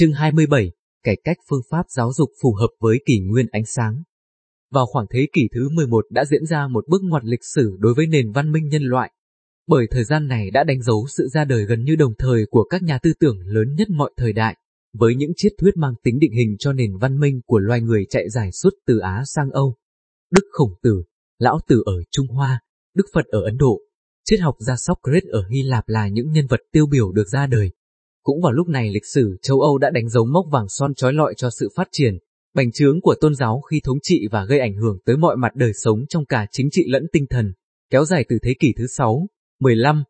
Chương 27, cải cách phương pháp giáo dục phù hợp với kỷ nguyên ánh sáng. Vào khoảng thế kỷ thứ 11 đã diễn ra một bước ngoặt lịch sử đối với nền văn minh nhân loại. Bởi thời gian này đã đánh dấu sự ra đời gần như đồng thời của các nhà tư tưởng lớn nhất mọi thời đại, với những triết thuyết mang tính định hình cho nền văn minh của loài người chạy dài suốt từ Á sang Âu. Đức Khổng Tử, Lão Tử ở Trung Hoa, Đức Phật ở Ấn Độ, triết học gia Socrates ở Hy Lạp là những nhân vật tiêu biểu được ra đời. Cũng vào lúc này lịch sử châu Âu đã đánh dấu mốc vàng son trói lọi cho sự phát triển, bành trướng của tôn giáo khi thống trị và gây ảnh hưởng tới mọi mặt đời sống trong cả chính trị lẫn tinh thần, kéo dài từ thế kỷ thứ 6, 15.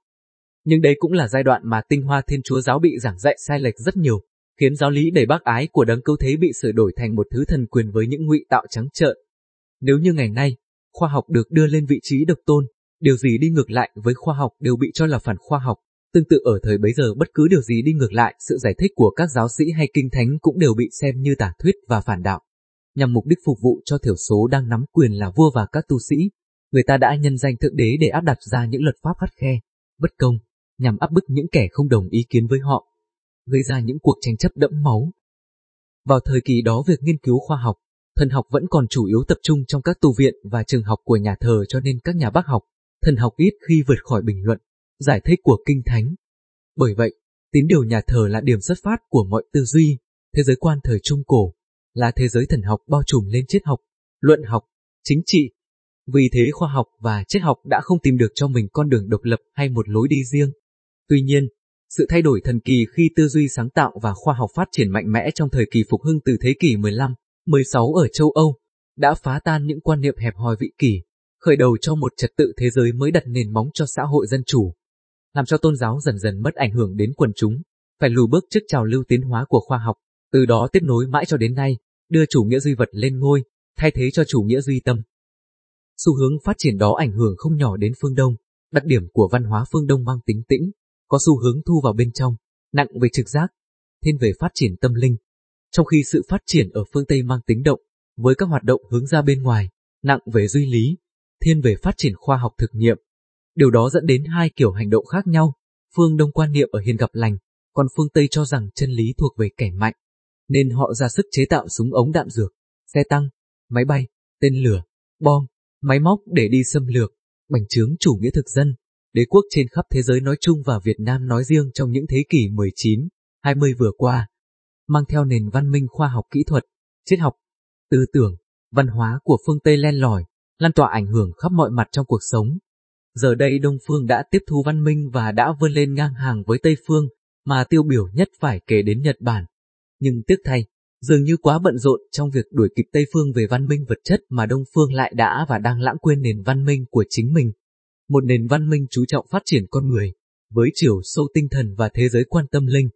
Nhưng đây cũng là giai đoạn mà tinh hoa thiên chúa giáo bị giảng dạy sai lệch rất nhiều, khiến giáo lý đầy bác ái của đấng cứu thế bị sửa đổi thành một thứ thần quyền với những ngụy tạo trắng trợn. Nếu như ngày nay, khoa học được đưa lên vị trí độc tôn, điều gì đi ngược lại với khoa học đều bị cho là phản khoa học. Tương tự ở thời bấy giờ bất cứ điều gì đi ngược lại sự giải thích của các giáo sĩ hay kinh thánh cũng đều bị xem như tả thuyết và phản đạo. Nhằm mục đích phục vụ cho thiểu số đang nắm quyền là vua và các tu sĩ, người ta đã nhân danh thượng đế để áp đặt ra những luật pháp khắt khe, bất công, nhằm áp bức những kẻ không đồng ý kiến với họ, gây ra những cuộc tranh chấp đẫm máu. Vào thời kỳ đó việc nghiên cứu khoa học, thần học vẫn còn chủ yếu tập trung trong các tu viện và trường học của nhà thờ cho nên các nhà bác học, thần học ít khi vượt khỏi bình luận, giải thích của kinh thánh. Bởi vậy, tín điều nhà thờ là điểm xuất phát của mọi tư duy, thế giới quan thời Trung Cổ, là thế giới thần học bao trùm lên triết học, luận học, chính trị. Vì thế khoa học và triết học đã không tìm được cho mình con đường độc lập hay một lối đi riêng. Tuy nhiên, sự thay đổi thần kỳ khi tư duy sáng tạo và khoa học phát triển mạnh mẽ trong thời kỳ phục hưng từ thế kỷ 15, 16 ở châu Âu, đã phá tan những quan niệm hẹp hòi vị kỷ, khởi đầu cho một trật tự thế giới mới đặt nền móng cho xã hội dân chủ, làm cho tôn giáo dần dần mất ảnh hưởng đến quần chúng, phải lùi bước trước trào lưu tiến hóa của khoa học, từ đó tiếp nối mãi cho đến nay, đưa chủ nghĩa duy vật lên ngôi, thay thế cho chủ nghĩa duy tâm. Xu hướng phát triển đó ảnh hưởng không nhỏ đến phương Đông, đặc điểm của văn hóa phương Đông mang tính tĩnh, có xu hướng thu vào bên trong, nặng về trực giác, thiên về phát triển tâm linh, trong khi sự phát triển ở phương Tây mang tính động, với các hoạt động hướng ra bên ngoài, nặng về duy lý, thiên về phát triển khoa học thực nghiệm. Điều đó dẫn đến hai kiểu hành động khác nhau, phương Đông quan niệm ở hiền gặp lành, còn phương Tây cho rằng chân lý thuộc về kẻ mạnh, nên họ ra sức chế tạo súng ống đạn dược, xe tăng, máy bay, tên lửa, bom, máy móc để đi xâm lược, bành trướng chủ nghĩa thực dân, đế quốc trên khắp thế giới nói chung và Việt Nam nói riêng trong những thế kỷ 19, 20 vừa qua, mang theo nền văn minh khoa học kỹ thuật, triết học, tư tưởng, văn hóa của phương Tây len lỏi, lan tỏa ảnh hưởng khắp mọi mặt trong cuộc sống. Giờ đây Đông Phương đã tiếp thu văn minh và đã vươn lên ngang hàng với Tây Phương, mà tiêu biểu nhất phải kể đến Nhật Bản. Nhưng tiếc thay, dường như quá bận rộn trong việc đuổi kịp Tây Phương về văn minh vật chất mà Đông Phương lại đã và đang lãng quên nền văn minh của chính mình. Một nền văn minh chú trọng phát triển con người, với chiều sâu tinh thần và thế giới quan tâm linh.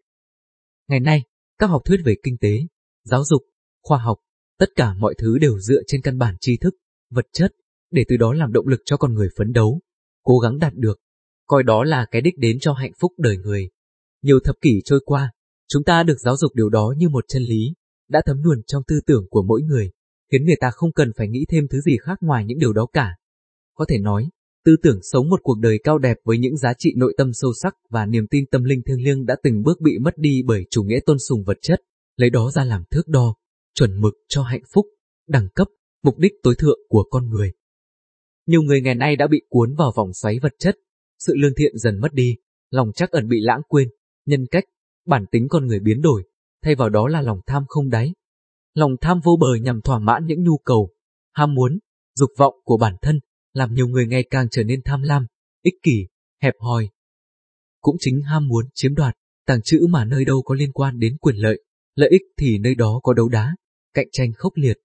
Ngày nay, các học thuyết về kinh tế, giáo dục, khoa học, tất cả mọi thứ đều dựa trên căn bản tri thức, vật chất, để từ đó làm động lực cho con người phấn đấu, cố gắng đạt được, coi đó là cái đích đến cho hạnh phúc đời người. Nhiều thập kỷ trôi qua, chúng ta được giáo dục điều đó như một chân lý, đã thấm nhuần trong tư tưởng của mỗi người, khiến người ta không cần phải nghĩ thêm thứ gì khác ngoài những điều đó cả. Có thể nói, tư tưởng sống một cuộc đời cao đẹp với những giá trị nội tâm sâu sắc và niềm tin tâm linh thiêng liêng đã từng bước bị mất đi bởi chủ nghĩa tôn sùng vật chất, lấy đó ra làm thước đo, chuẩn mực cho hạnh phúc, đẳng cấp, mục đích tối thượng của con người. Nhiều người ngày nay đã bị cuốn vào vòng xoáy vật chất, sự lương thiện dần mất đi, lòng chắc ẩn bị lãng quên, nhân cách, bản tính con người biến đổi, thay vào đó là lòng tham không đáy. Lòng tham vô bờ nhằm thỏa mãn những nhu cầu, ham muốn, dục vọng của bản thân, làm nhiều người ngày càng trở nên tham lam, ích kỷ, hẹp hòi. Cũng chính ham muốn chiếm đoạt, tàng trữ mà nơi đâu có liên quan đến quyền lợi, lợi ích thì nơi đó có đấu đá, cạnh tranh khốc liệt.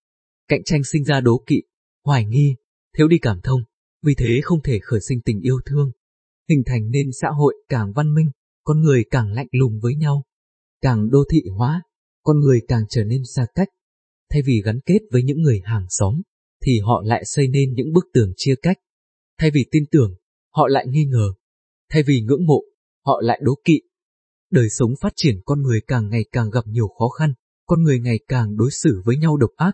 Cạnh tranh sinh ra đố kỵ, hoài nghi, thiếu đi cảm thông, vì thế không thể khởi sinh tình yêu thương. Hình thành nên xã hội càng văn minh, con người càng lạnh lùng với nhau. Càng đô thị hóa, con người càng trở nên xa cách. Thay vì gắn kết với những người hàng xóm, thì họ lại xây nên những bức tường chia cách. Thay vì tin tưởng, họ lại nghi ngờ. Thay vì ngưỡng mộ, họ lại đố kỵ. Đời sống phát triển con người càng ngày càng gặp nhiều khó khăn, con người ngày càng đối xử với nhau độc ác.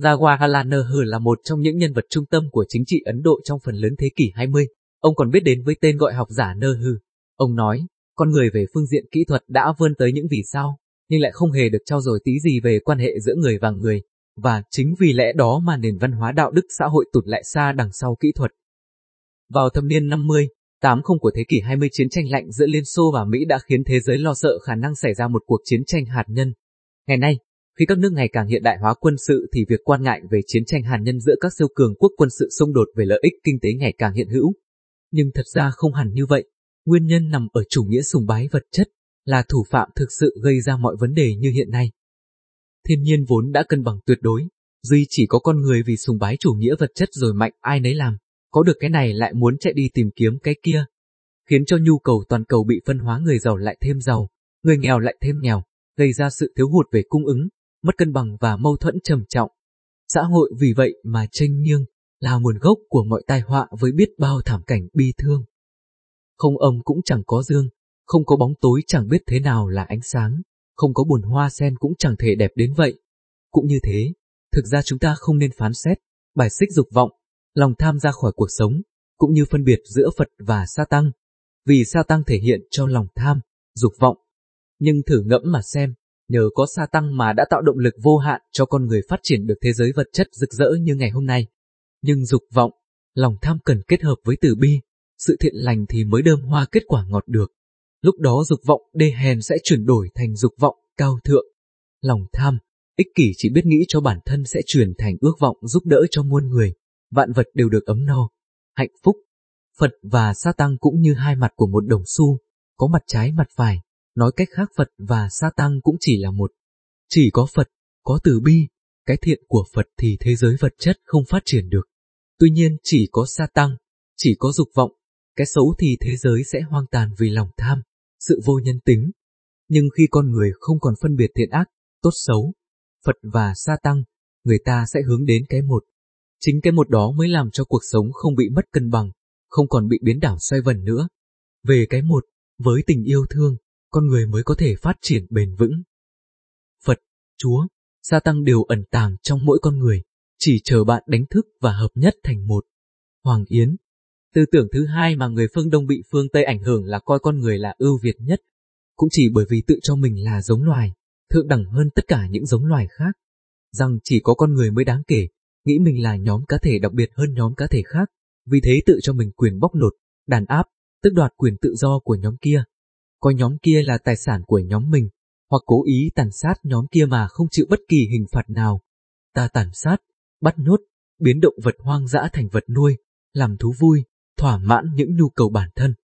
Jawaharlal Nehru là một trong những nhân vật trung tâm của chính trị Ấn Độ trong phần lớn thế kỷ 20. Ông còn biết đến với tên gọi học giả Nehru. Ông nói, con người về phương diện kỹ thuật đã vươn tới những vì sao, nhưng lại không hề được trao dồi tí gì về quan hệ giữa người và người, và chính vì lẽ đó mà nền văn hóa đạo đức xã hội tụt lại xa đằng sau kỹ thuật. Vào thập niên 50, 80 của thế kỷ 20 chiến tranh lạnh giữa Liên Xô và Mỹ đã khiến thế giới lo sợ khả năng xảy ra một cuộc chiến tranh hạt nhân. Ngày nay, khi các nước ngày càng hiện đại hóa quân sự thì việc quan ngại về chiến tranh hạt nhân giữa các siêu cường quốc quân sự xung đột về lợi ích kinh tế ngày càng hiện hữu. Nhưng thật ra không hẳn như vậy, nguyên nhân nằm ở chủ nghĩa sùng bái vật chất, là thủ phạm thực sự gây ra mọi vấn đề như hiện nay. Thiên nhiên vốn đã cân bằng tuyệt đối, duy chỉ có con người vì sùng bái chủ nghĩa vật chất rồi mạnh ai nấy làm, có được cái này lại muốn chạy đi tìm kiếm cái kia, khiến cho nhu cầu toàn cầu bị phân hóa người giàu lại thêm giàu, người nghèo lại thêm nghèo, gây ra sự thiếu hụt về cung ứng, mất cân bằng và mâu thuẫn trầm trọng. Xã hội vì vậy mà tranh nghiêng, là nguồn gốc của mọi tai họa với biết bao thảm cảnh bi thương. Không âm cũng chẳng có dương, không có bóng tối chẳng biết thế nào là ánh sáng, không có buồn hoa sen cũng chẳng thể đẹp đến vậy. Cũng như thế, thực ra chúng ta không nên phán xét, bài xích dục vọng, lòng tham ra khỏi cuộc sống, cũng như phân biệt giữa Phật và sa tăng, vì sa tăng thể hiện cho lòng tham, dục vọng. Nhưng thử ngẫm mà xem, nhờ có sa tăng mà đã tạo động lực vô hạn cho con người phát triển được thế giới vật chất rực rỡ như ngày hôm nay. Nhưng dục vọng, lòng tham cần kết hợp với từ bi, sự thiện lành thì mới đơm hoa kết quả ngọt được. Lúc đó dục vọng đê hèn sẽ chuyển đổi thành dục vọng cao thượng. Lòng tham, ích kỷ chỉ biết nghĩ cho bản thân sẽ chuyển thành ước vọng giúp đỡ cho muôn người. Vạn vật đều được ấm no, hạnh phúc. Phật và sa tăng cũng như hai mặt của một đồng xu, có mặt trái mặt phải. Nói cách khác Phật và sa tăng cũng chỉ là một. Chỉ có Phật, có từ bi, cái thiện của Phật thì thế giới vật chất không phát triển được. Tuy nhiên chỉ có sa tăng, chỉ có dục vọng, cái xấu thì thế giới sẽ hoang tàn vì lòng tham sự vô nhân tính. Nhưng khi con người không còn phân biệt thiện ác, tốt xấu, Phật và sa tăng, người ta sẽ hướng đến cái một. Chính cái một đó mới làm cho cuộc sống không bị mất cân bằng, không còn bị biến đảo xoay vần nữa. Về cái một, với tình yêu thương, con người mới có thể phát triển bền vững. Phật, Chúa, sa tăng đều ẩn tàng trong mỗi con người, chỉ chờ bạn đánh thức và hợp nhất thành một. Hoàng Yến, Tư tưởng thứ hai mà người phương Đông bị phương Tây ảnh hưởng là coi con người là ưu việt nhất, cũng chỉ bởi vì tự cho mình là giống loài, thượng đẳng hơn tất cả những giống loài khác, rằng chỉ có con người mới đáng kể, nghĩ mình là nhóm cá thể đặc biệt hơn nhóm cá thể khác, vì thế tự cho mình quyền bóc lột, đàn áp, tức đoạt quyền tự do của nhóm kia, coi nhóm kia là tài sản của nhóm mình, hoặc cố ý tàn sát nhóm kia mà không chịu bất kỳ hình phạt nào. Ta tàn sát, bắt nhốt, biến động vật hoang dã thành vật nuôi, làm thú vui, thỏa mãn những nhu cầu bản thân,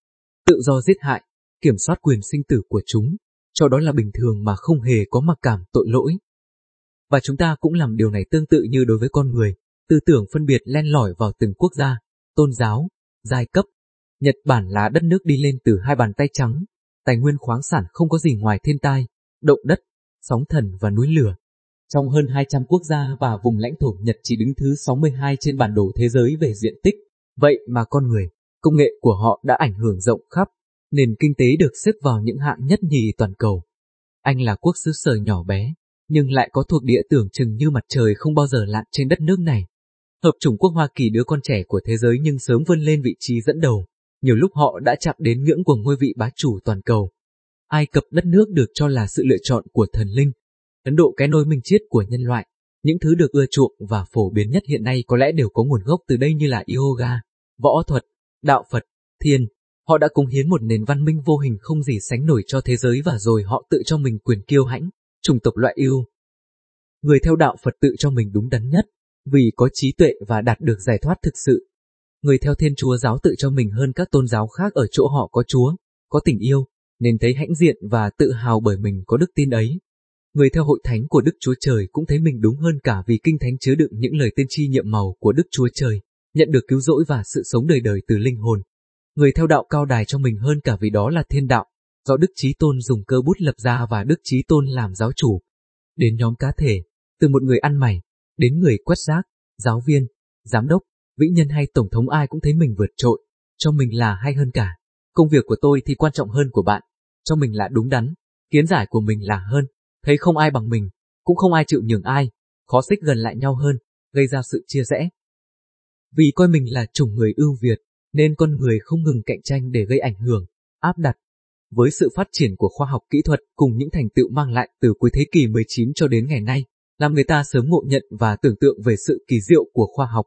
tự do giết hại, kiểm soát quyền sinh tử của chúng, cho đó là bình thường mà không hề có mặc cảm tội lỗi. Và chúng ta cũng làm điều này tương tự như đối với con người, tư tưởng phân biệt len lỏi vào từng quốc gia, tôn giáo, giai cấp. Nhật Bản là đất nước đi lên từ hai bàn tay trắng, tài nguyên khoáng sản không có gì ngoài thiên tai, động đất, sóng thần và núi lửa. Trong hơn 200 quốc gia và vùng lãnh thổ Nhật chỉ đứng thứ 62 trên bản đồ thế giới về diện tích, Vậy mà con người, công nghệ của họ đã ảnh hưởng rộng khắp, nền kinh tế được xếp vào những hạng nhất nhì toàn cầu. Anh là quốc xứ sở nhỏ bé, nhưng lại có thuộc địa tưởng chừng như mặt trời không bao giờ lặn trên đất nước này. Hợp chủng quốc Hoa Kỳ đứa con trẻ của thế giới nhưng sớm vươn lên vị trí dẫn đầu, nhiều lúc họ đã chạm đến ngưỡng của ngôi vị bá chủ toàn cầu. Ai Cập đất nước được cho là sự lựa chọn của thần linh, Ấn Độ cái nôi minh chiết của nhân loại, những thứ được ưa chuộng và phổ biến nhất hiện nay có lẽ đều có nguồn gốc từ đây như là yoga, võ thuật, đạo Phật, thiền. Họ đã cống hiến một nền văn minh vô hình không gì sánh nổi cho thế giới và rồi họ tự cho mình quyền kiêu hãnh, chủng tộc loại yêu. Người theo đạo Phật tự cho mình đúng đắn nhất, vì có trí tuệ và đạt được giải thoát thực sự. Người theo thiên chúa giáo tự cho mình hơn các tôn giáo khác ở chỗ họ có chúa, có tình yêu, nên thấy hãnh diện và tự hào bởi mình có đức tin ấy. Người theo hội thánh của Đức Chúa Trời cũng thấy mình đúng hơn cả vì kinh thánh chứa đựng những lời tiên tri nhiệm màu của Đức Chúa Trời nhận được cứu rỗi và sự sống đời đời từ linh hồn. Người theo đạo cao đài cho mình hơn cả vì đó là thiên đạo, do Đức Chí Tôn dùng cơ bút lập ra và Đức Chí Tôn làm giáo chủ. Đến nhóm cá thể, từ một người ăn mày, đến người quét rác, giáo viên, giám đốc, vĩ nhân hay tổng thống ai cũng thấy mình vượt trội, cho mình là hay hơn cả. Công việc của tôi thì quan trọng hơn của bạn, cho mình là đúng đắn, kiến giải của mình là hơn, thấy không ai bằng mình, cũng không ai chịu nhường ai, khó xích gần lại nhau hơn, gây ra sự chia rẽ, vì coi mình là chủng người ưu việt, nên con người không ngừng cạnh tranh để gây ảnh hưởng, áp đặt. với sự phát triển của khoa học kỹ thuật cùng những thành tựu mang lại từ cuối thế kỷ 19 cho đến ngày nay, làm người ta sớm ngộ nhận và tưởng tượng về sự kỳ diệu của khoa học.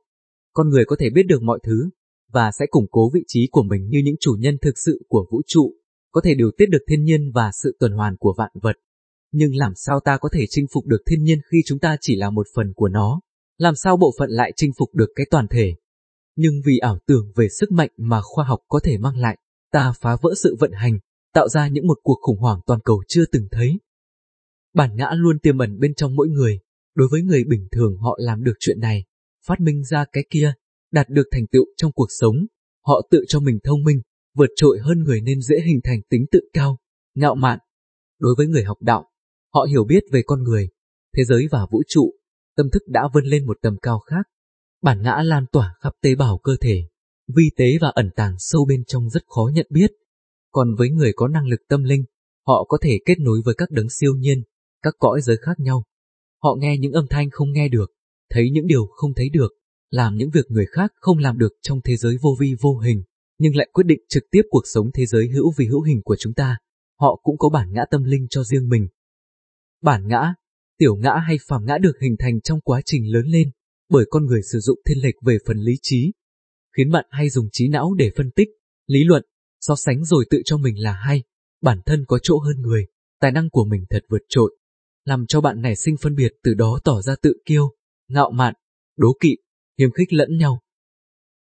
Con người có thể biết được mọi thứ, và sẽ củng cố vị trí của mình như những chủ nhân thực sự của vũ trụ, có thể điều tiết được thiên nhiên và sự tuần hoàn của vạn vật. Nhưng làm sao ta có thể chinh phục được thiên nhiên khi chúng ta chỉ là một phần của nó? Làm sao bộ phận lại chinh phục được cái toàn thể? Nhưng vì ảo tưởng về sức mạnh mà khoa học có thể mang lại, ta phá vỡ sự vận hành, tạo ra những một cuộc khủng hoảng toàn cầu chưa từng thấy. Bản ngã luôn tiềm ẩn bên trong mỗi người, đối với người bình thường họ làm được chuyện này, phát minh ra cái kia, đạt được thành tựu trong cuộc sống, họ tự cho mình thông minh, vượt trội hơn người nên dễ hình thành tính tự cao, ngạo mạn. Đối với người học đạo, họ hiểu biết về con người, thế giới và vũ trụ, tâm thức đã vươn lên một tầm cao khác. Bản ngã lan tỏa khắp tế bào cơ thể, vi tế và ẩn tàng sâu bên trong rất khó nhận biết. Còn với người có năng lực tâm linh, họ có thể kết nối với các đấng siêu nhiên, các cõi giới khác nhau. Họ nghe những âm thanh không nghe được, thấy những điều không thấy được, làm những việc người khác không làm được trong thế giới vô vi vô hình, nhưng lại quyết định trực tiếp cuộc sống thế giới hữu vi hữu hình của chúng ta. Họ cũng có bản ngã tâm linh cho riêng mình. Bản ngã, tiểu ngã hay phàm ngã được hình thành trong quá trình lớn lên, bởi con người sử dụng thiên lệch về phần lý trí, khiến bạn hay dùng trí não để phân tích, lý luận, so sánh rồi tự cho mình là hay, bản thân có chỗ hơn người, tài năng của mình thật vượt trội, làm cho bạn nảy sinh phân biệt từ đó tỏ ra tự kiêu, ngạo mạn, đố kỵ, hiềm khích lẫn nhau.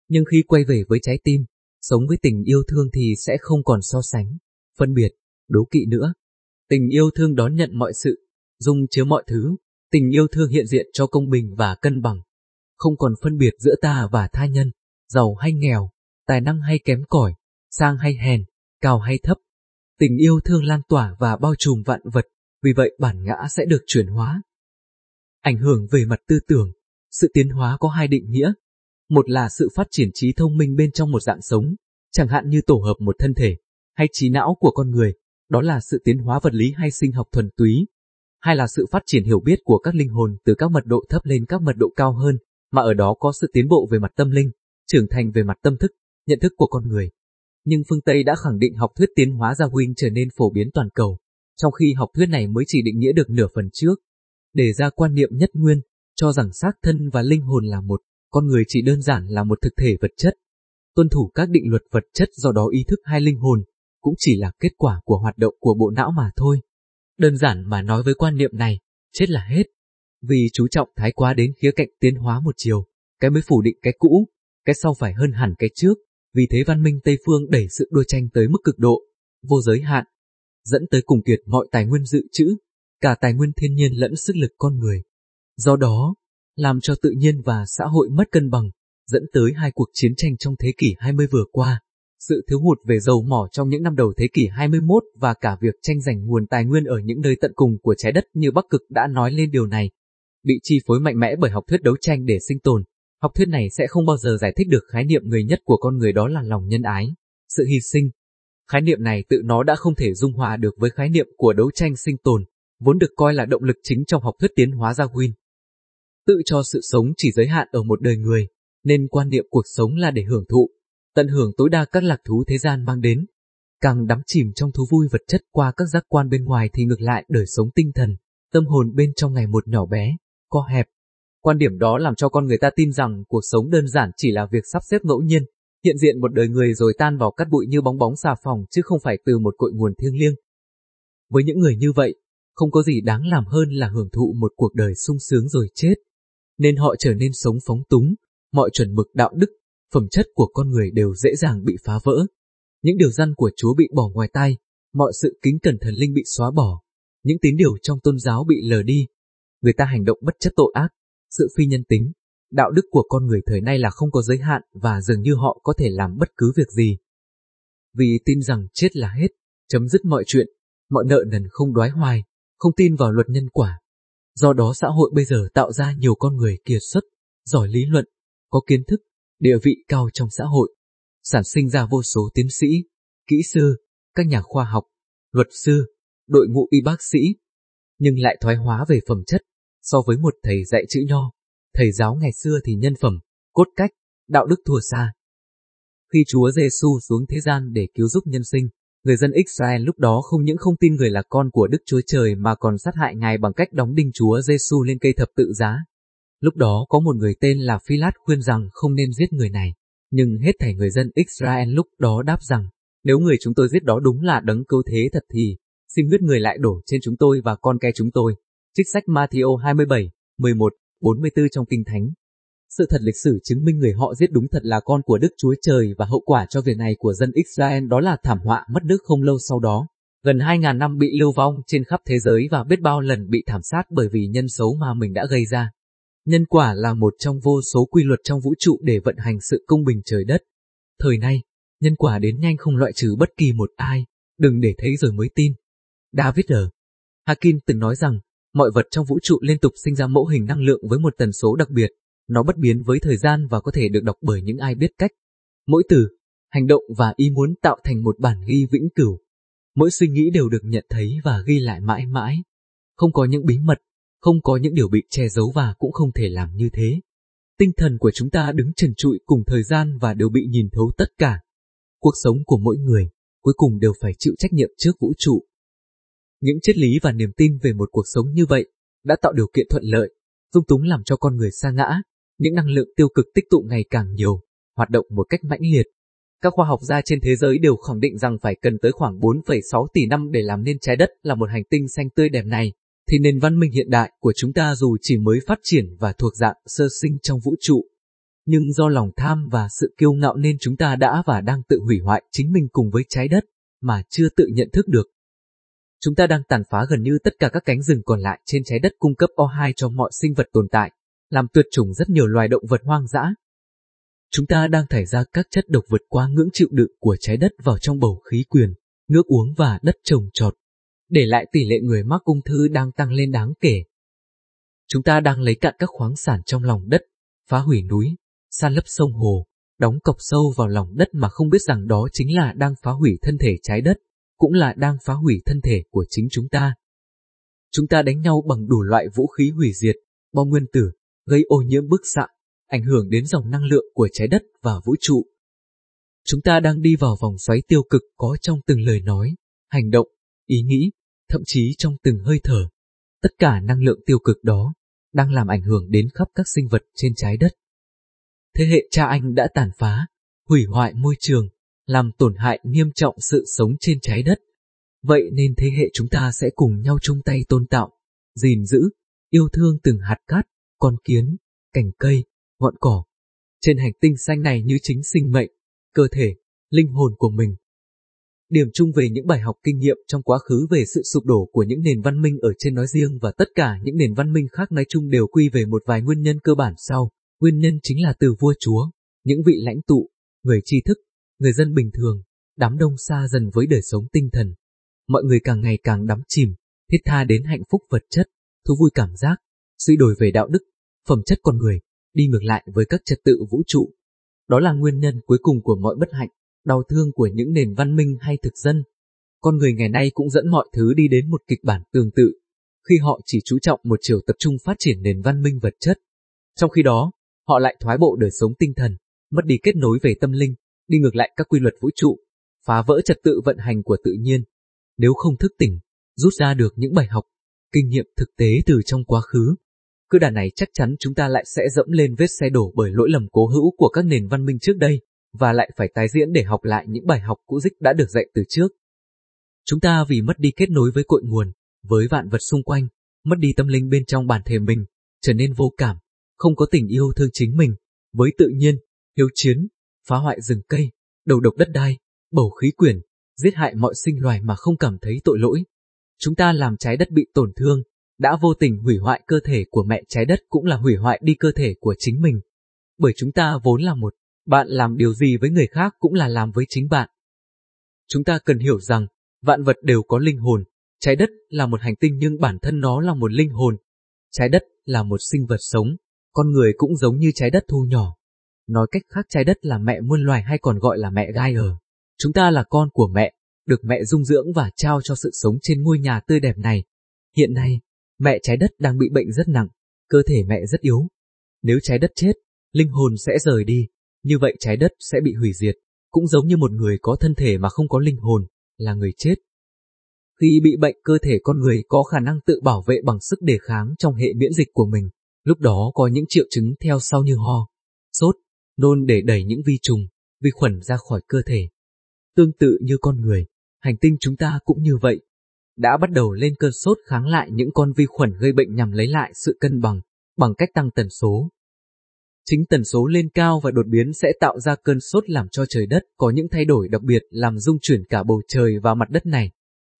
Nhưng khi quay về với trái tim, sống với tình yêu thương thì sẽ không còn so sánh, phân biệt, đố kỵ nữa. Tình yêu thương đón nhận mọi sự, dung chứa mọi thứ, tình yêu thương hiện diện cho công bình và cân bằng. Không còn phân biệt giữa ta và tha nhân, giàu hay nghèo, tài năng hay kém cỏi, sang hay hèn, cao hay thấp. Tình yêu thương lan tỏa và bao trùm vạn vật, vì vậy bản ngã sẽ được chuyển hóa. Ảnh hưởng về mặt tư tưởng, sự tiến hóa có hai định nghĩa. Một là sự phát triển trí thông minh bên trong một dạng sống, chẳng hạn như tổ hợp một thân thể, hay trí não của con người, đó là sự tiến hóa vật lý hay sinh học thuần túy. Hai là sự phát triển hiểu biết của các linh hồn từ các mật độ thấp lên các mật độ cao hơn, mà ở đó có sự tiến bộ về mặt tâm linh, trưởng thành về mặt tâm thức, nhận thức của con người. Nhưng phương Tây đã khẳng định học thuyết tiến hóa Darwin trở nên phổ biến toàn cầu, trong khi học thuyết này mới chỉ định nghĩa được nửa phần trước. Để ra quan niệm nhất nguyên, cho rằng xác thân và linh hồn là một, con người chỉ đơn giản là một thực thể vật chất. Tuân thủ các định luật vật chất do đó ý thức hay linh hồn, cũng chỉ là kết quả của hoạt động của bộ não mà thôi. Đơn giản mà nói với quan niệm này, chết là hết. Vì chú trọng thái quá đến khía cạnh tiến hóa một chiều, cái mới phủ định cái cũ, cái sau phải hơn hẳn cái trước, vì thế văn minh Tây Phương đẩy sự đua tranh tới mức cực độ, vô giới hạn, dẫn tới cùng kiệt mọi tài nguyên dự trữ, cả tài nguyên thiên nhiên lẫn sức lực con người. Do đó, làm cho tự nhiên và xã hội mất cân bằng, dẫn tới hai cuộc chiến tranh trong thế kỷ 20 vừa qua. Sự thiếu hụt về dầu mỏ trong những năm đầu thế kỷ 21 và cả việc tranh giành nguồn tài nguyên ở những nơi tận cùng của trái đất như Bắc Cực đã nói lên điều này. Bị chi phối mạnh mẽ bởi học thuyết đấu tranh để sinh tồn, học thuyết này sẽ không bao giờ giải thích được khái niệm người nhất của con người đó là lòng nhân ái, sự hy sinh. Khái niệm này tự nó đã không thể dung hòa được với khái niệm của đấu tranh sinh tồn, vốn được coi là động lực chính trong học thuyết tiến hóa Darwin tự cho sự sống chỉ giới hạn ở một đời người, nên quan niệm cuộc sống là để hưởng thụ, tận hưởng tối đa các lạc thú thế gian mang đến. Càng đắm chìm trong thú vui vật chất qua các giác quan bên ngoài thì ngược lại đời sống tinh thần, tâm hồn bên trong ngày một nhỏ bé, co hẹp. Quan điểm đó làm cho con người ta tin rằng cuộc sống đơn giản chỉ là việc sắp xếp ngẫu nhiên, hiện diện một đời người rồi tan vào cát bụi như bóng bóng xà phòng chứ không phải từ một cội nguồn thiêng liêng. Với những người như vậy, không có gì đáng làm hơn là hưởng thụ một cuộc đời sung sướng rồi chết nên họ trở nên sống phóng túng, mọi chuẩn mực đạo đức, phẩm chất của con người đều dễ dàng bị phá vỡ. Những điều răn của Chúa bị bỏ ngoài tai, mọi sự kính cẩn thần linh bị xóa bỏ, những tín điều trong tôn giáo bị lờ đi. Người ta hành động bất chấp tội ác, sự phi nhân tính, đạo đức của con người thời nay là không có giới hạn và dường như họ có thể làm bất cứ việc gì. Vì tin rằng chết là hết, chấm dứt mọi chuyện, mọi nợ nần không đoái hoài, không tin vào luật nhân quả, Do đó xã hội bây giờ tạo ra nhiều con người kiệt xuất, giỏi lý luận, có kiến thức, địa vị cao trong xã hội, sản sinh ra vô số tiến sĩ, kỹ sư, các nhà khoa học, luật sư, đội ngũ y bác sĩ, nhưng lại thoái hóa về phẩm chất so với một thầy dạy chữ nho. Thầy giáo ngày xưa thì nhân phẩm, cốt cách, đạo đức thua xa. Khi Chúa Giêsu xuống thế gian để cứu giúp nhân sinh, Người dân Israel lúc đó không những không tin người là con của Đức Chúa Trời mà còn sát hại Ngài bằng cách đóng đinh Chúa Giêsu lên cây thập tự giá. Lúc đó có một người tên là Philat khuyên rằng không nên giết người này, nhưng hết thảy người dân Israel lúc đó đáp rằng, nếu người chúng tôi giết đó đúng là đấng cứu thế thật thì, xin huyết người lại đổ trên chúng tôi và con cái chúng tôi. Trích sách Matthew 27, 11, 44 trong Kinh Thánh. Sự thật lịch sử chứng minh người họ giết đúng thật là con của Đức Chúa Trời và hậu quả cho việc này của dân Israel đó là thảm họa mất nước không lâu sau đó. Gần 2.000 năm bị lưu vong trên khắp thế giới và biết bao lần bị thảm sát bởi vì nhân xấu mà mình đã gây ra. Nhân quả là một trong vô số quy luật trong vũ trụ để vận hành sự công bình trời đất. Thời nay, nhân quả đến nhanh không loại trừ bất kỳ một ai, đừng để thấy rồi mới tin. David R. Hakim từng nói rằng, mọi vật trong vũ trụ liên tục sinh ra mẫu hình năng lượng với một tần số đặc biệt, nó bất biến với thời gian và có thể được đọc bởi những ai biết cách. Mỗi từ, hành động và ý muốn tạo thành một bản ghi vĩnh cửu. Mỗi suy nghĩ đều được nhận thấy và ghi lại mãi mãi. Không có những bí mật, không có những điều bị che giấu và cũng không thể làm như thế. Tinh thần của chúng ta đứng trần trụi cùng thời gian và đều bị nhìn thấu tất cả. Cuộc sống của mỗi người, cuối cùng đều phải chịu trách nhiệm trước vũ trụ. Những triết lý và niềm tin về một cuộc sống như vậy đã tạo điều kiện thuận lợi, dung túng làm cho con người sa ngã, những năng lượng tiêu cực tích tụ ngày càng nhiều, hoạt động một cách mãnh liệt. Các khoa học gia trên thế giới đều khẳng định rằng phải cần tới khoảng 4,6 tỷ năm để làm nên trái đất là một hành tinh xanh tươi đẹp này, thì nền văn minh hiện đại của chúng ta dù chỉ mới phát triển và thuộc dạng sơ sinh trong vũ trụ, nhưng do lòng tham và sự kiêu ngạo nên chúng ta đã và đang tự hủy hoại chính mình cùng với trái đất, mà chưa tự nhận thức được. Chúng ta đang tàn phá gần như tất cả các cánh rừng còn lại trên trái đất cung cấp O2 cho mọi sinh vật tồn tại, làm tuyệt chủng rất nhiều loài động vật hoang dã. Chúng ta đang thải ra các chất độc vượt qua ngưỡng chịu đựng của trái đất vào trong bầu khí quyển, nước uống và đất trồng trọt, để lại tỷ lệ người mắc ung thư đang tăng lên đáng kể. Chúng ta đang lấy cạn các khoáng sản trong lòng đất, phá hủy núi, san lấp sông hồ, đóng cọc sâu vào lòng đất mà không biết rằng đó chính là đang phá hủy thân thể trái đất, cũng là đang phá hủy thân thể của chính chúng ta. Chúng ta đánh nhau bằng đủ loại vũ khí hủy diệt, bom nguyên tử, gây ô nhiễm bức xạ, ảnh hưởng đến dòng năng lượng của trái đất và vũ trụ. Chúng ta đang đi vào vòng xoáy tiêu cực có trong từng lời nói, hành động, ý nghĩ, thậm chí trong từng hơi thở. Tất cả năng lượng tiêu cực đó đang làm ảnh hưởng đến khắp các sinh vật trên trái đất. Thế hệ cha anh đã tàn phá, hủy hoại môi trường, làm tổn hại nghiêm trọng sự sống trên trái đất. Vậy nên thế hệ chúng ta sẽ cùng nhau chung tay tôn tạo, gìn giữ, yêu thương từng hạt cát con kiến, cành cây, ngọn cỏ. Trên hành tinh xanh này như chính sinh mệnh, cơ thể, linh hồn của mình. Điểm chung về những bài học kinh nghiệm trong quá khứ về sự sụp đổ của những nền văn minh ở trên nói riêng và tất cả những nền văn minh khác nói chung đều quy về một vài nguyên nhân cơ bản sau. Nguyên nhân chính là từ vua chúa, những vị lãnh tụ, người tri thức, người dân bình thường, đám đông xa dần với đời sống tinh thần. Mọi người càng ngày càng đắm chìm, thiết tha đến hạnh phúc vật chất, thú vui cảm giác, suy đổi về đạo đức, phẩm chất con người, đi ngược lại với các trật tự vũ trụ. Đó là nguyên nhân cuối cùng của mọi bất hạnh, đau thương của những nền văn minh hay thực dân. Con người ngày nay cũng dẫn mọi thứ đi đến một kịch bản tương tự, khi họ chỉ chú trọng một chiều tập trung phát triển nền văn minh vật chất. Trong khi đó, họ lại thoái bộ đời sống tinh thần, mất đi kết nối về tâm linh, đi ngược lại các quy luật vũ trụ, phá vỡ trật tự vận hành của tự nhiên. Nếu không thức tỉnh, rút ra được những bài học, kinh nghiệm thực tế từ trong quá khứ, cứ đà này chắc chắn chúng ta lại sẽ dẫm lên vết xe đổ bởi lỗi lầm cố hữu của các nền văn minh trước đây, và lại phải tái diễn để học lại những bài học cũ dích đã được dạy từ trước. Chúng ta vì mất đi kết nối với cội nguồn, với vạn vật xung quanh, mất đi tâm linh bên trong bản thể mình, trở nên vô cảm, không có tình yêu thương chính mình, với tự nhiên, hiếu chiến, phá hoại rừng cây, đầu độc đất đai, bầu khí quyển, giết hại mọi sinh loài mà không cảm thấy tội lỗi. Chúng ta làm trái đất bị tổn thương, đã vô tình hủy hoại cơ thể của mẹ trái đất cũng là hủy hoại đi cơ thể của chính mình. Bởi chúng ta vốn là một, bạn làm điều gì với người khác cũng là làm với chính bạn. Chúng ta cần hiểu rằng, vạn vật đều có linh hồn, trái đất là một hành tinh nhưng bản thân nó là một linh hồn. Trái đất là một sinh vật sống, con người cũng giống như trái đất thu nhỏ. Nói cách khác trái đất là mẹ muôn loài hay còn gọi là mẹ gai ở. Chúng ta là con của mẹ, được mẹ dung dưỡng và trao cho sự sống trên ngôi nhà tươi đẹp này. Hiện nay, Mẹ trái đất đang bị bệnh rất nặng, cơ thể mẹ rất yếu. Nếu trái đất chết, linh hồn sẽ rời đi, như vậy trái đất sẽ bị hủy diệt, cũng giống như một người có thân thể mà không có linh hồn, là người chết. Khi bị bệnh cơ thể con người có khả năng tự bảo vệ bằng sức đề kháng trong hệ miễn dịch của mình, lúc đó có những triệu chứng theo sau như ho, sốt, nôn để đẩy những vi trùng, vi khuẩn ra khỏi cơ thể. Tương tự như con người, hành tinh chúng ta cũng như vậy. Đã bắt đầu lên cơn sốt kháng lại những con vi khuẩn gây bệnh nhằm lấy lại sự cân bằng, bằng cách tăng tần số. Chính tần số lên cao và đột biến sẽ tạo ra cơn sốt làm cho trời đất có những thay đổi đặc biệt làm rung chuyển cả bầu trời và mặt đất này.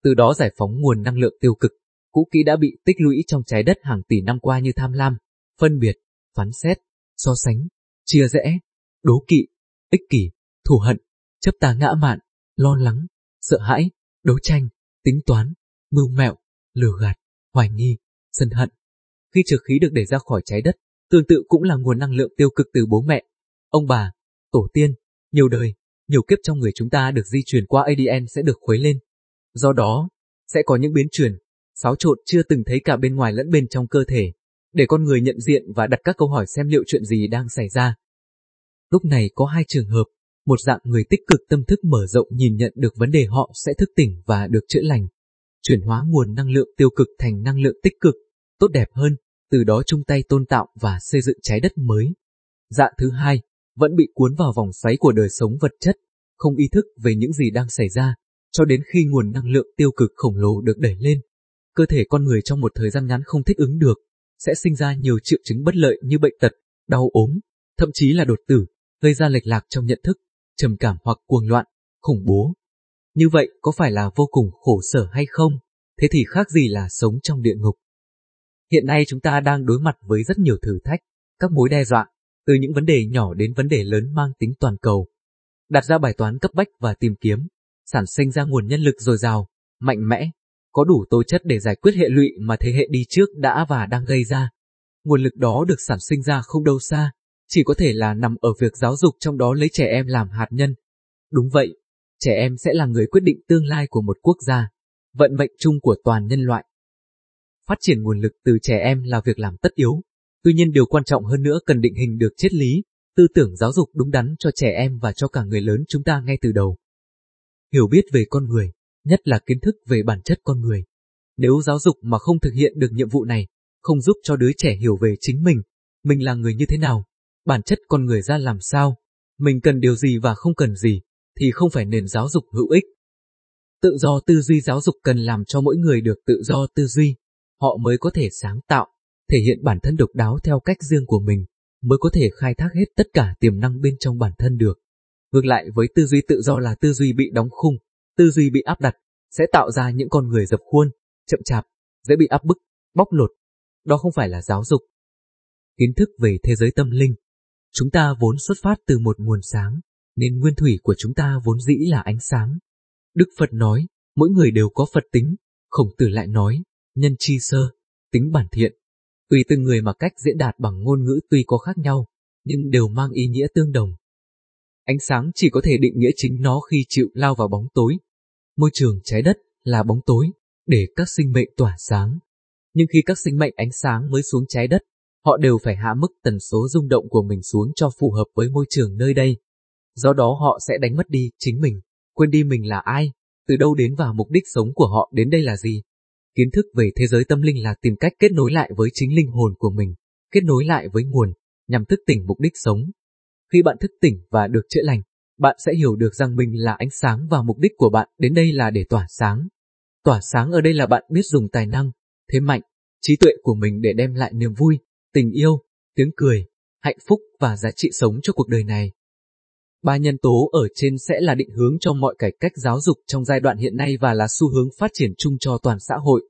Từ đó giải phóng nguồn năng lượng tiêu cực, cũ kỹ đã bị tích lũy trong trái đất hàng tỷ năm qua như tham lam, phân biệt, phán xét, so sánh, chia rẽ, đố kỵ, ích kỷ, thù hận, chấp tà ngã mạn, lo lắng, sợ hãi, đấu tranh, tính toán, mưu mẹo, lừa gạt, hoài nghi, sân hận. Khi trừ khí được để ra khỏi trái đất, tương tự cũng là nguồn năng lượng tiêu cực từ bố mẹ, ông bà, tổ tiên, nhiều đời, nhiều kiếp trong người chúng ta được di truyền qua ADN sẽ được khuấy lên. Do đó, sẽ có những biến chuyển, xáo trộn chưa từng thấy cả bên ngoài lẫn bên trong cơ thể, để con người nhận diện và đặt các câu hỏi xem liệu chuyện gì đang xảy ra. Lúc này có hai trường hợp, một dạng người tích cực tâm thức mở rộng nhìn nhận được vấn đề họ sẽ thức tỉnh và được chữa lành. Chuyển hóa nguồn năng lượng tiêu cực thành năng lượng tích cực, tốt đẹp hơn, từ đó chung tay tôn tạo và xây dựng trái đất mới. Dạng thứ hai, vẫn bị cuốn vào vòng xoáy của đời sống vật chất, không ý thức về những gì đang xảy ra, cho đến khi nguồn năng lượng tiêu cực khổng lồ được đẩy lên. Cơ thể con người trong một thời gian ngắn không thích ứng được, sẽ sinh ra nhiều triệu chứng bất lợi như bệnh tật, đau ốm, thậm chí là đột tử, gây ra lệch lạc trong nhận thức, trầm cảm hoặc cuồng loạn, khủng bố. Như vậy có phải là vô cùng khổ sở hay không? Thế thì khác gì là sống trong địa ngục. Hiện nay chúng ta đang đối mặt với rất nhiều thử thách, các mối đe dọa, từ những vấn đề nhỏ đến vấn đề lớn mang tính toàn cầu. Đặt ra bài toán cấp bách và tìm kiếm, sản sinh ra nguồn nhân lực dồi dào, mạnh mẽ, có đủ tố chất để giải quyết hệ lụy mà thế hệ đi trước đã và đang gây ra. Nguồn lực đó được sản sinh ra không đâu xa, chỉ có thể là nằm ở việc giáo dục trong đó lấy trẻ em làm hạt nhân. Đúng vậy, trẻ em sẽ là người quyết định tương lai của một quốc gia, vận mệnh chung của toàn nhân loại. Phát triển nguồn lực từ trẻ em là việc làm tất yếu, tuy nhiên điều quan trọng hơn nữa cần định hình được triết lý, tư tưởng giáo dục đúng đắn cho trẻ em và cho cả người lớn chúng ta ngay từ đầu. Hiểu biết về con người, nhất là kiến thức về bản chất con người. Nếu giáo dục mà không thực hiện được nhiệm vụ này, không giúp cho đứa trẻ hiểu về chính mình, mình là người như thế nào, bản chất con người ra làm sao, mình cần điều gì và không cần gì, thì không phải nền giáo dục hữu ích. Tự do tư duy giáo dục cần làm cho mỗi người được tự do tư duy, họ mới có thể sáng tạo, thể hiện bản thân độc đáo theo cách riêng của mình, mới có thể khai thác hết tất cả tiềm năng bên trong bản thân được. Ngược lại với tư duy tự do là tư duy bị đóng khung, tư duy bị áp đặt, sẽ tạo ra những con người dập khuôn, chậm chạp, dễ bị áp bức, bóc lột. Đó không phải là giáo dục. Kiến thức về thế giới tâm linh. Chúng ta vốn xuất phát từ một nguồn sáng, nên nguyên thủy của chúng ta vốn dĩ là ánh sáng. Đức Phật nói, mỗi người đều có Phật tính, khổng tử lại nói, nhân chi sơ, tính bản thiện. Tùy từng người mà cách diễn đạt bằng ngôn ngữ tuy có khác nhau, nhưng đều mang ý nghĩa tương đồng. Ánh sáng chỉ có thể định nghĩa chính nó khi chịu lao vào bóng tối. Môi trường trái đất là bóng tối, để các sinh mệnh tỏa sáng. Nhưng khi các sinh mệnh ánh sáng mới xuống trái đất, họ đều phải hạ mức tần số rung động của mình xuống cho phù hợp với môi trường nơi đây. Do đó họ sẽ đánh mất đi chính mình, quên đi mình là ai, từ đâu đến và mục đích sống của họ đến đây là gì. Kiến thức về thế giới tâm linh là tìm cách kết nối lại với chính linh hồn của mình, kết nối lại với nguồn, nhằm thức tỉnh mục đích sống. Khi bạn thức tỉnh và được chữa lành, bạn sẽ hiểu được rằng mình là ánh sáng và mục đích của bạn đến đây là để tỏa sáng. Tỏa sáng ở đây là bạn biết dùng tài năng, thế mạnh, trí tuệ của mình để đem lại niềm vui, tình yêu, tiếng cười, hạnh phúc và giá trị sống cho cuộc đời này. Ba nhân tố ở trên sẽ là định hướng cho mọi cải cách giáo dục trong giai đoạn hiện nay và là xu hướng phát triển chung cho toàn xã hội.